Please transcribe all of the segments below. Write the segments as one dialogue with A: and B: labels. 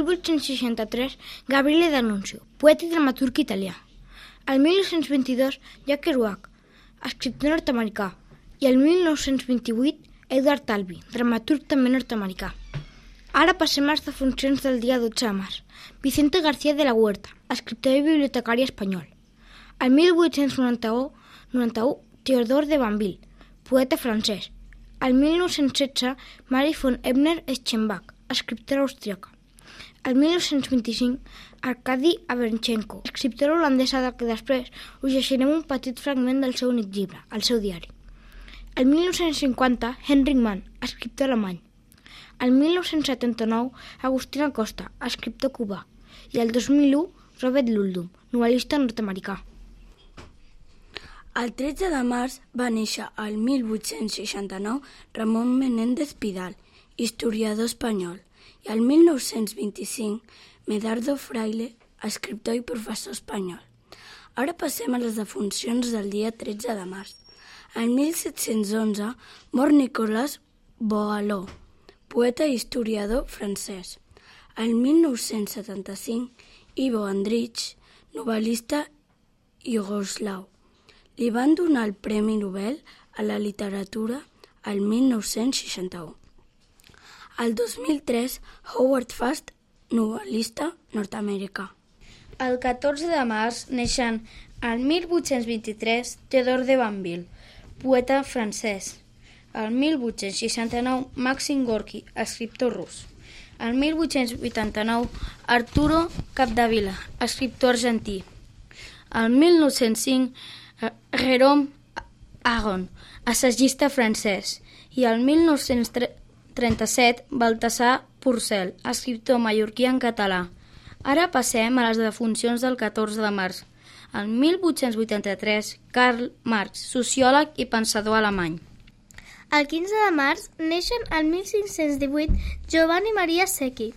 A: El 1863, Gabriele D'Annunzio, poeta i dramaturg italià. El 1922, Jack Kerouac, escriptor nord-americà. I el 1928, Edward Albee, dramaturg també nord-americà. Ara passem a les defuncions del dia 12 de març. Vicente García de la Huerta, escriptor i bibliotecari espanyol. El 1891, 91, Theodor de Banville, poeta francès. El 1916, Marie von Ebner Eschenbach, escriptora austríaca. El 1925, Arkady Averchenko, escriptora holandesa del que després us llegirem un petit fragment del seu únic llibre, el seu diari. El 1950, Henrik Mann, escriptor alemany. El 1979, Agustina Costa, escriptor cubà. I el 2001, Robert Luldum, novel·lista nord-americà.
B: El 13 de març va néixer el 1869 Ramon Menéndez Pidal, historiador espanyol i el 1925 Medardo Fraile, escriptor i professor espanyol. Ara passem a les defuncions del dia 13 de març. En 1711 mor Nicolas Boileau, poeta i historiador francès. El 1975 Ivo Andrich, novel·lista iugoslau. Li van donar el Premi Nobel a la literatura el 1961. El 2003, Howard Fast, novel·lista nord-americà.
C: El 14 de març neixen el 1823 Theodor de Banville, poeta francès. El 1869 Maxim Gorky, escriptor rus. El 1889 Arturo Capdevila, escriptor argentí. El 1905 Jérôme Aron, assagista francès. I el 1937 Baltasar Porcel, escriptor mallorquí en català. Ara passem a les defuncions del 14 de març. El 1883, Karl Marx, sociòleg i pensador alemany.
D: El 15 de març neixen el 1518 Giovanni Maria Secchi,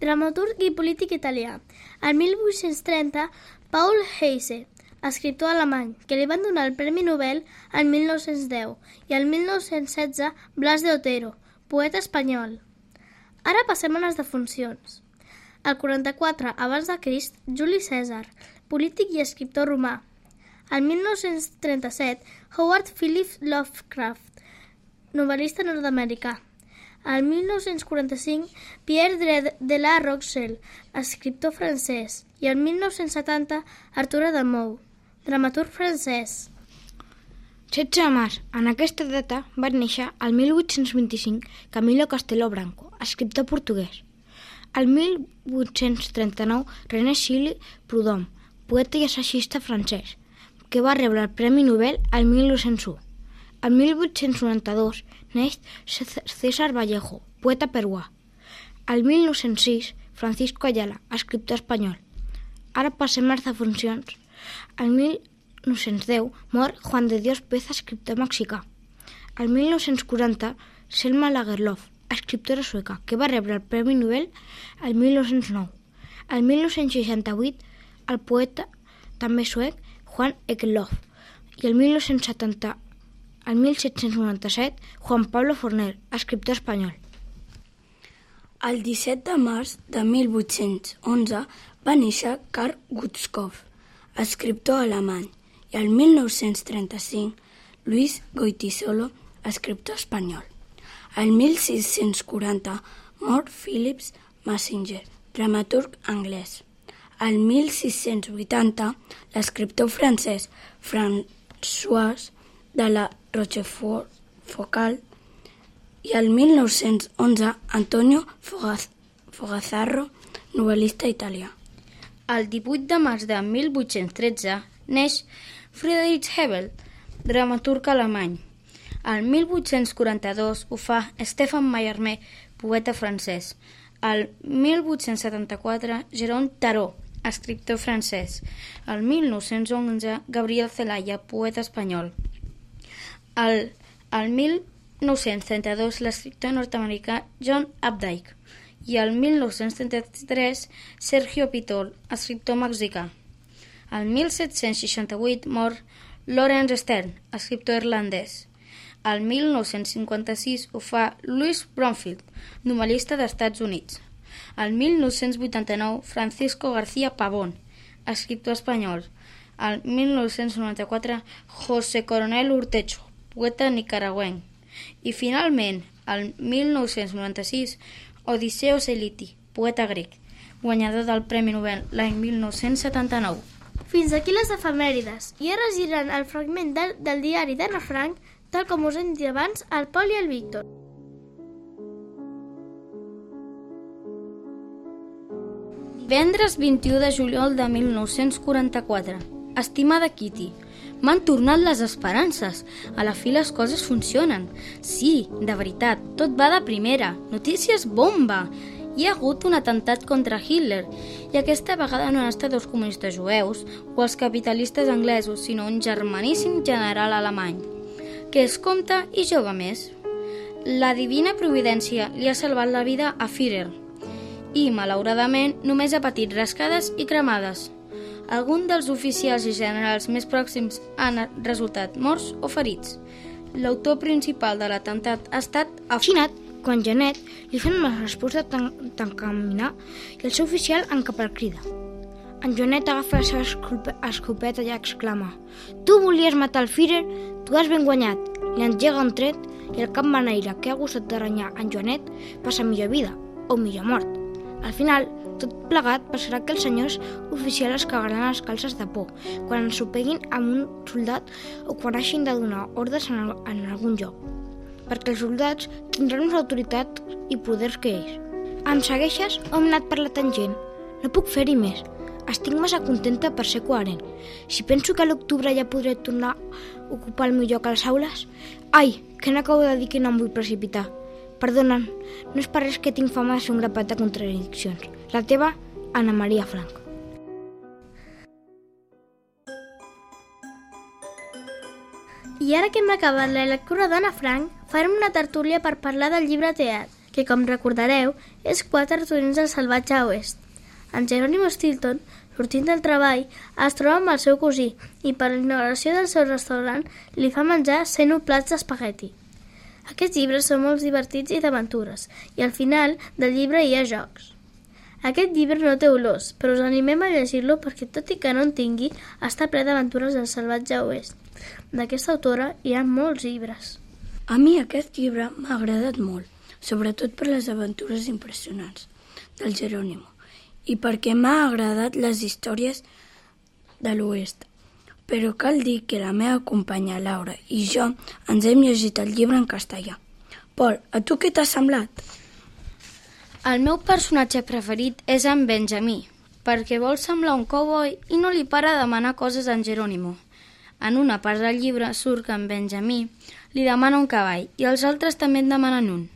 D: dramaturg i polític italià. El 1830, Paul Heise, escriptor alemany, que li van donar el Premi Nobel el 1910, i el 1916, Blas de Otero, poeta espanyol. Ara passem a les defuncions. El 44 abans de Crist, Juli Cèsar, polític i escriptor romà. El 1937, Howard Phillips Lovecraft, novel·lista nord-americà. El 1945, Pierre de la Rochelle, escriptor francès. I el 1970, Arturo de Mou, dramaturg francès.
A: 16 de març. En aquesta data va néixer el 1825 Camilo Castelo Branco, escriptor portuguès. El 1839 René Chili Proudhon, poeta i assagista francès, que va rebre el Premi Nobel el 1901. El 1892 neix César Vallejo, poeta peruà. El 1906 Francisco Ayala, escriptor espanyol. Ara passem a les defuncions. El 1910 mor Juan de Dios Peza, escriptor mexicà. El 1940 Selma Lagerlof, escriptora sueca, que va rebre el Premi Nobel el 1909. El 1968 el poeta també suec Juan Ekelöf i el 1970 el 1797 Juan Pablo Forner, escriptor espanyol.
B: El 17 de març de 1811 va néixer Karl Gutzkow, escriptor alemany, i el 1935 Luis Goitisolo, escriptor espanyol. El 1640 mor Philips Massinger, dramaturg anglès. El 1680 l'escriptor francès François de la Rochefort Focal i el 1911 Antonio Fogaz Fogazarro, novel·lista italià.
C: El 18 de març de 1813 neix Friedrich Hebel, dramaturg alemany. El 1842 ho fa Stefan Mallarmé, poeta francès. El 1874 Jérôme Tarot, escriptor francès. El 1911 Gabriel Zelaya, poeta espanyol. El, el 1932 l'escriptor nord-americà John Updike i el 1933 Sergio Pitol, escriptor mexicà. El 1768 mor Lawrence Stern, escriptor irlandès. El 1956 ho fa Louis Bromfield, novel·lista d'Estats Units. Al 1989, Francisco García Pavón, escriptor espanyol. Al 1994, José Coronel Urtecho, poeta nicaragüenc. I finalment, al 1996, Odisseo Seliti, poeta grec, guanyador del Premi Nobel l'any 1979.
D: Fins aquí les efemèrides. I ara giren el fragment del, del diari d'Anna Frank, tal com us hem dit abans, el Pol i el Víctor.
C: Divendres 21 de juliol de 1944. Estimada Kitty, m'han tornat les esperances. A la fi les coses funcionen. Sí, de veritat, tot va de primera. Notícies bomba! Hi ha hagut un atemptat contra Hitler i aquesta vegada no han estat els comunistes jueus o els capitalistes anglesos, sinó un germaníssim general alemany, que es compta i joga més. La divina providència li ha salvat la vida a Führer i, malauradament, només ha patit rascades i cremades. Alguns dels oficials i generals més pròxims han resultat morts o ferits. L'autor principal de l'atemptat ha estat
A: Finat, quan Janet li fan una resposta tan, tan caminar i el seu oficial en cap el crida. En Joanet agafa la seva escopeta i exclama Tu volies matar el Führer? Tu has ben guanyat. Li engega un tret i el cap maneira que ha gustat de renyar en Joanet passa millor vida o millor mort. Al final, tot plegat passarà que els senyors oficials es cagaran les calces de por quan ens peguin amb un soldat o quan hagin de donar ordres en, el, en algun lloc perquè els soldats tindran més autoritat i poders que ells. Em segueixes o hem anat per la tangent? No puc fer-hi més. Estic massa contenta per ser coherent. Si penso que a l'octubre ja podré tornar a ocupar el meu lloc a les aules... Ai, que n'acabo de dir que no em vull precipitar. Perdonen, no és per res que tinc fama de ser un grapat de contradiccions. La teva, Ana Maria Franco.
D: I ara que hem acabat la lectura d'Anna Frank, farem una tertúlia per parlar del llibre Teat, que, com recordareu, és Quatre turins del salvatge oest. En Jerónimo Stilton, sortint del treball, es troba amb el seu cosí i per l'inauguració del seu restaurant li fa menjar 101 plats d'espagueti. Aquests llibres són molt divertits i d'aventures, i al final del llibre hi ha jocs. Aquest llibre no té olors, però us animem a llegir-lo perquè, tot i que no en tingui, està ple d'aventures del salvatge oest. D'aquesta autora hi ha molts llibres.
B: A mi aquest llibre m'ha agradat molt, sobretot per les aventures impressionants del Jerónimo i perquè m'ha agradat les històries de l'Oest. Però cal dir que la meva companya Laura i jo ens hem llegit el llibre en castellà. Pol, a tu què t'ha semblat?
C: El meu personatge preferit és en Benjamí, perquè vol semblar un cowboy i no li para de demanar coses a en Jerónimo. En una part del llibre surt que en Benjamí li demana un cavall i els altres també en demanen un.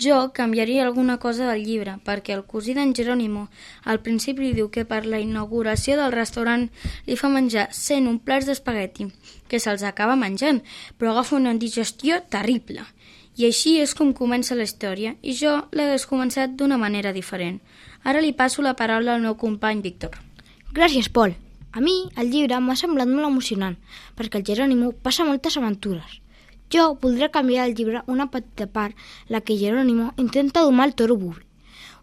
C: Jo canviaria alguna cosa del llibre, perquè el cosí d'en Jerónimo al principi li diu que per la inauguració del restaurant li fa menjar 101 plats d'espagueti, que se'ls acaba menjant, però agafa una indigestió terrible. I així és com comença la història, i jo l'hagués començat d'una manera diferent. Ara li passo la paraula al meu company Víctor.
A: Gràcies, Pol. A mi, el llibre m'ha semblat molt emocionant, perquè el Jerónimo passa moltes aventures. Jo voldré canviar del llibre una petita part, la que Jerónimo intenta domar el toro bull.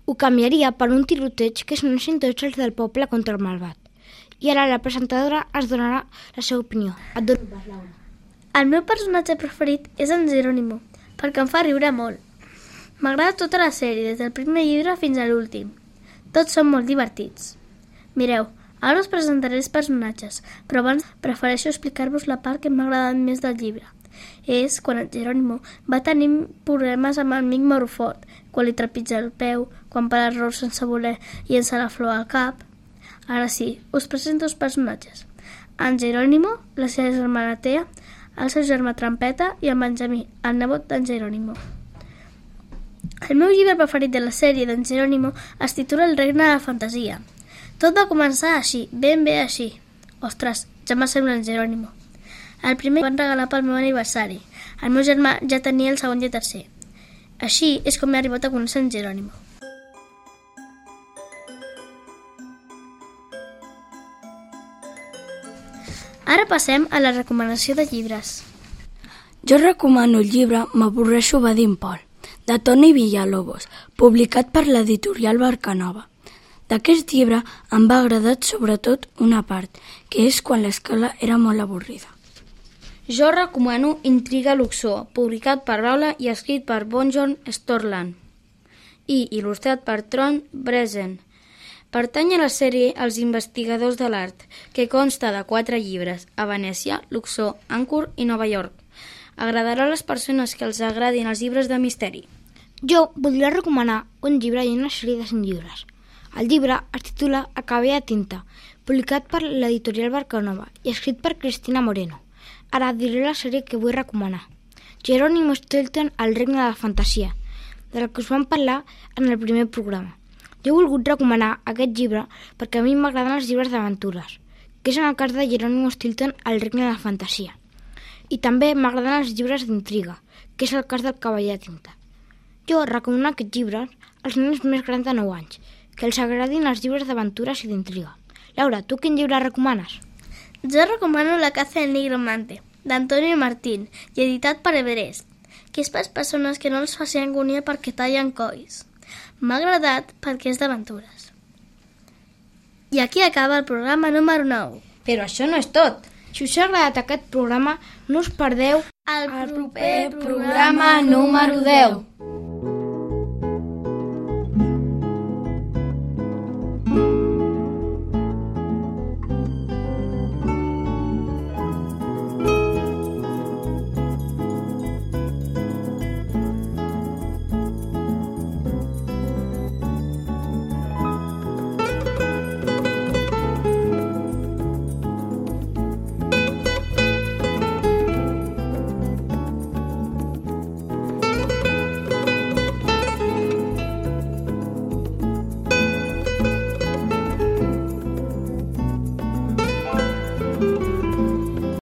A: Ho canviaria per un tiroteig que s'unissin tots els del poble contra el malvat. I ara la presentadora es donarà la seva opinió. Et dono Laura.
D: El meu personatge preferit és en Jerónimo, perquè em fa riure molt. M'agrada tota la sèrie, des del primer llibre fins a l'últim. Tots són molt divertits. Mireu, ara us presentaré els personatges, però abans prefereixo explicar-vos la part que m'ha agradat més del llibre. És quan el Jerónimo va tenir problemes amb el Mic Morofort, quan li trepitja el peu, quan per error sense voler llença la flor al cap. Ara sí, us presento els personatges. En Jerónimo, la seva germana Tea, el seu germà Trampeta i en Benjamí, el nebot d'en Jerónimo. El meu llibre preferit de la sèrie d'en Jerónimo es titula El regne de la fantasia. Tot va començar així, ben bé així. Ostres, ja m'assembla en Jerónimo. El primer van regalar pel meu aniversari. El meu germà ja tenia el segon i el tercer. Així és com he arribat a conèixer en Jerónimo. Ara passem a la recomanació de llibres.
B: Jo recomano el llibre M'avorreixo va dir en Pol, de Toni Villalobos, publicat per l'editorial Barcanova. D'aquest llibre em va agradar sobretot una part, que és quan l'escola era molt avorrida.
C: Jo recomano Intriga Luxor, publicat per Raula i escrit per Bonjon Storland i il·lustrat per Tron Bresen. Pertany a la sèrie Els investigadors de l'art, que consta de quatre llibres, a Venècia, Luxor, Anchor i Nova York. Agradarà a les persones que els agradin els llibres de misteri.
A: Jo voldria recomanar un llibre i una sèrie de cinc llibres. El llibre es titula A tinta, publicat per l'editorial Barcanova i escrit per Cristina Moreno. Ara diré la sèrie que vull recomanar. Jerónimo Stilton, El regne de la fantasia, de la que us vam parlar en el primer programa. Jo he volgut recomanar aquest llibre perquè a mi m'agraden els llibres d'aventures, que és en el cas de Jerónimo Stilton, El regne de la fantasia. I també m'agraden els llibres d'intriga, que és el cas del cavall de tinta. Jo recomano aquests llibres als nens més grans de 9 anys, que els agradin els llibres d'aventures i d'intriga. Laura, tu quin llibre recomanes?
D: Jo recomano La caza del nigromante, d'Antonio Martín, i editat per Everest, que és per persones que no els faci angúnia perquè tallen cois. M'ha agradat perquè és d'aventures. I aquí acaba el programa número 9.
C: Però això no és tot.
A: Si us ha agradat aquest programa, no us perdeu
D: El
C: El proper programa número 10.